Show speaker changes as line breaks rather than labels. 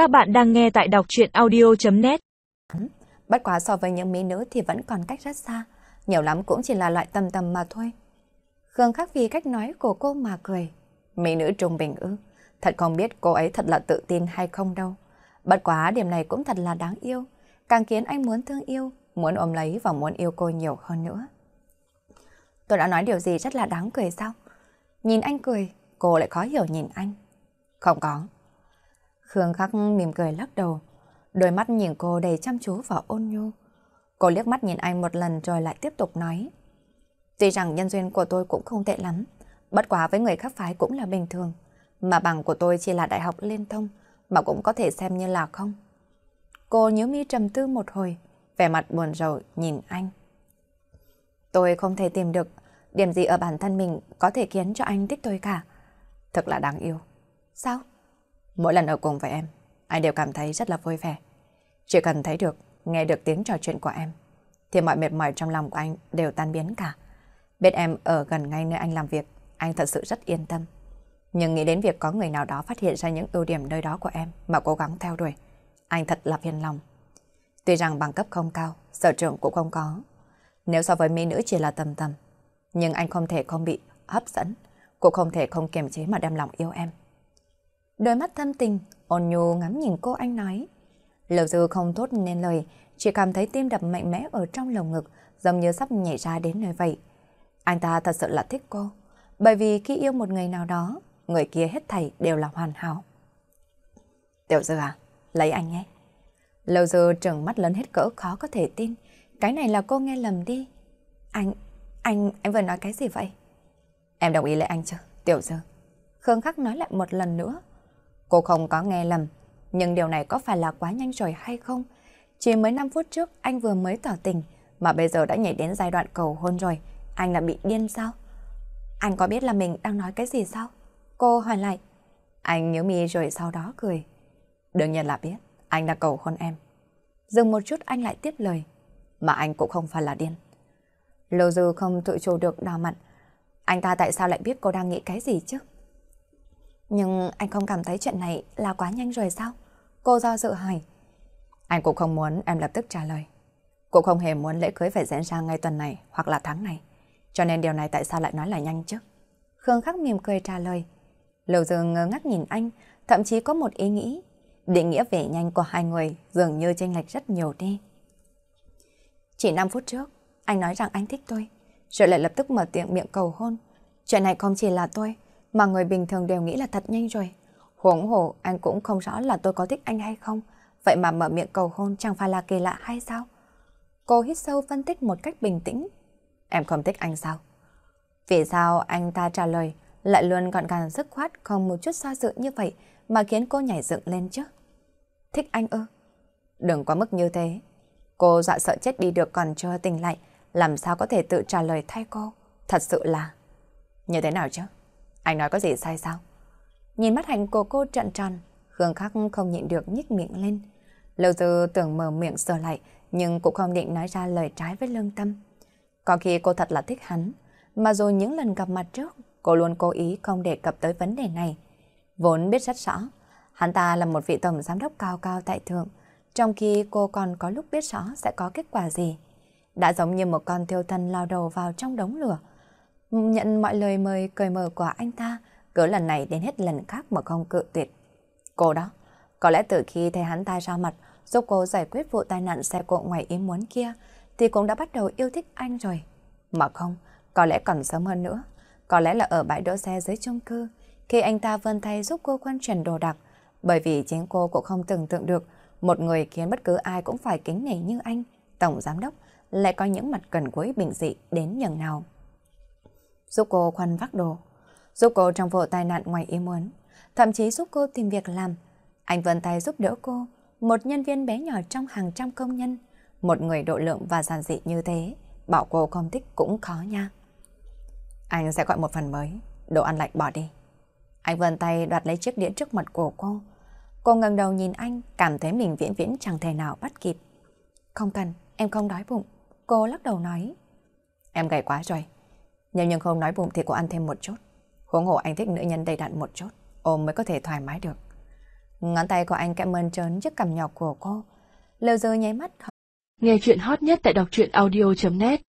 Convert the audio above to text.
Các bạn đang nghe tại đọc chuyện audio.net
Bất quá so với những mỹ nữ thì vẫn còn cách rất xa, nhiều lắm cũng chỉ là loại tầm tầm mà thôi. Khương khắc vì cách nói của cô mà cười. Mỹ nữ trung bình ư, thật không biết cô ấy thật là tự tin hay không đâu. Bất quá điểm này cũng thật là đáng yêu, càng khiến anh muốn thương yêu, muốn ôm lấy và muốn yêu cô nhiều hơn nữa. Tôi đã nói điều gì rất là đáng cười sao? Nhìn anh cười, cô lại khó hiểu nhìn anh. Không có. Khương Khắc mỉm cười lắc đầu, đôi mắt nhìn cô đầy chăm chú và ôn nhu. Cô liếc mắt nhìn anh một lần rồi lại tiếp tục nói. Tuy rằng nhân duyên của tôi cũng không tệ lắm, bất quá với người khác phái cũng là bình thường, mà bằng của tôi chỉ là đại học liên thông, mà cũng có thể xem như là không. Cô nhớ mi trầm tư một hồi, vẻ mặt buồn rầu nhìn anh. Tôi không thể tìm được điểm gì ở bản thân mình có thể khiến cho anh thích tôi cả. Thật là đáng yêu. Sao? Mỗi lần ở cùng với em, anh đều cảm thấy rất là vui vẻ. Chỉ cần thấy được, nghe được tiếng trò chuyện của em, thì mọi mệt mỏi trong lòng của anh đều tan biến cả. Biết em ở gần ngay nơi anh làm việc, anh thật sự rất yên tâm. Nhưng nghĩ đến việc có người nào đó phát hiện ra những ưu điểm nơi đó của em mà cố gắng theo đuổi, anh thật là phiền lòng. Tuy rằng bằng cấp không cao, sở trường cũng không có. Nếu so với mỹ nữ chỉ là tầm tầm, nhưng anh không thể không bị hấp dẫn, cũng không thể không kiềm chế mà đem lòng yêu em. Đôi mắt thâm tình, ôn nhu ngắm nhìn cô anh nói. Lâu dư không thốt nên lời, chỉ cảm thấy tim đập mạnh mẽ ở trong lồng ngực, giống như sắp nhảy ra đến nơi vậy. Anh ta thật sự là thích cô, bởi vì khi yêu một người nào đó, người kia hết thảy đều là hoàn hảo. Tiểu dư à, lấy anh nhé. Lâu dư trừng mắt lớn hết cỡ khó có thể tin, cái này là cô nghe lầm đi. Anh, anh, anh vừa nói cái gì vậy? Em đồng ý lấy anh chưa, Tiểu dư? Khương Khắc nói lại một lần nữa. Cô không có nghe lầm, nhưng điều này có phải là quá nhanh rồi hay không? Chỉ mới 5 phút trước anh vừa mới tỏ tình, mà bây giờ đã nhảy đến giai đoạn cầu hôn rồi. Anh là bị điên sao? Anh có biết là mình đang nói cái gì sao? Cô hỏi lại. Anh nhớ mi rồi sau đó cười. Đương nhiên là biết, anh đã cầu hôn em. Dừng một chút anh lại tiếp lời. Mà anh cũng không phải là điên. Lô dư không tự chủ được đỏ mặt. Anh ta tại sao lại biết cô đang nghĩ cái gì chứ? Nhưng anh không cảm thấy chuyện này là quá nhanh rồi sao? Cô do dự hỏi. Anh cũng không muốn em lập tức trả lời. Cũng không hề muốn lễ cưới phải diễn ra ngay tuần này hoặc là tháng này. Cho nên điều này tại sao lại nói là nhanh chứ? Khương Khắc mỉm cười trả lời. Lưu Dương ngơ ngác nhìn anh, thậm chí có một ý nghĩ. Định nghĩa về nhanh của hai người dường như chênh lệch rất nhiều đi. Chỉ 5 phút trước, anh nói rằng anh thích tôi, rồi lại lập tức mở tiệm miệng cầu hôn. Chuyện này không chỉ là tôi, mà người bình thường đều nghĩ là thật nhanh rồi. Huống hồ anh cũng không rõ là tôi có thích anh hay không, vậy mà mở miệng cầu hôn chẳng phải là kỳ lạ hay sao? Cô hít sâu phân tích một cách bình tĩnh. Em không thích anh sao? Vì sao anh ta trả lời lại luôn gọn gàng dứt khoát không một chút xa dự như vậy mà khiến cô nhảy dựng lên chứ? Thích anh ư? Đừng quá mức như thế. Cô dọa sợ chết đi được còn chưa tỉnh lại, làm sao có thể tự trả lời thay cô? Thật sự là... Như thế nào chứ? Anh nói có gì sai sao? Nhìn mắt hành của cô trận tròn, Khương Khắc không nhịn được nhích miệng lên. Lâu dư tưởng mở miệng sờ lại, nhưng cũng không định nói ra lời trái với lương tâm. Có khi cô thật là thích hắn, mà rồi những lần gặp mặt trước, cô luôn cố ý không đề cập tới vấn đề này. Vốn biết rất rõ, hắn ta là một vị tổng giám đốc cao cao tại thượng, trong khi cô còn có lúc biết rõ sẽ có kết quả gì. Đã giống như một con thiêu thân lao đầu vào trong đống lửa, nhận mọi lời mời cởi mở của anh ta, cứ lần này đến hết lần khác mà không cự tuyệt. Cô đó, có lẽ từ khi thấy hắn ta ra mặt, giúp cô giải quyết vụ tai nạn xe cộ ngoài ý muốn kia, thì cũng đã bắt đầu yêu thích anh rồi. Mà không, có lẽ còn sớm hơn nữa. Có lẽ là ở bãi đỗ xe dưới chung cư, khi anh ta vươn tay giúp cô quan chuyển đồ đạc, bởi vì chính cô cũng không tưởng tượng được một người khiến bất cứ ai cũng phải kính nể như anh, tổng giám đốc, lại có những mặt cần cuối bình dị đến nhường nào giúp cô khoăn vác đồ, giúp cô trong vụ tai nạn ngoài ý muốn, thậm chí giúp cô tìm việc làm. Anh vươn tay giúp đỡ cô, một nhân viên bé nhỏ trong hàng trăm công nhân, một người độ lượng và giản dị như thế, bảo cô không thích cũng khó nha. Anh sẽ gọi một phần mới, đồ ăn lạnh bỏ đi. Anh vươn tay đoạt lấy chiếc đĩa trước mặt của cô. Cô ngẩng đầu nhìn anh, cảm thấy mình viễn viễn chẳng thể nào bắt kịp. Không cần, em không đói bụng. Cô lắc đầu nói. Em gầy quá rồi. Nhưng nhưng không nói bụng thì cô ăn thêm một chút. Huống hồ anh thích nữ nhân đầy đặn một chút, ôm mới có thể thoải mái được. Ngón tay của anh cảm ơn trớn chiếc cằm nhỏ của cô. Lêu dơ nháy mắt.
Nghe chuyện hot nhất tại đọc truyện audio.net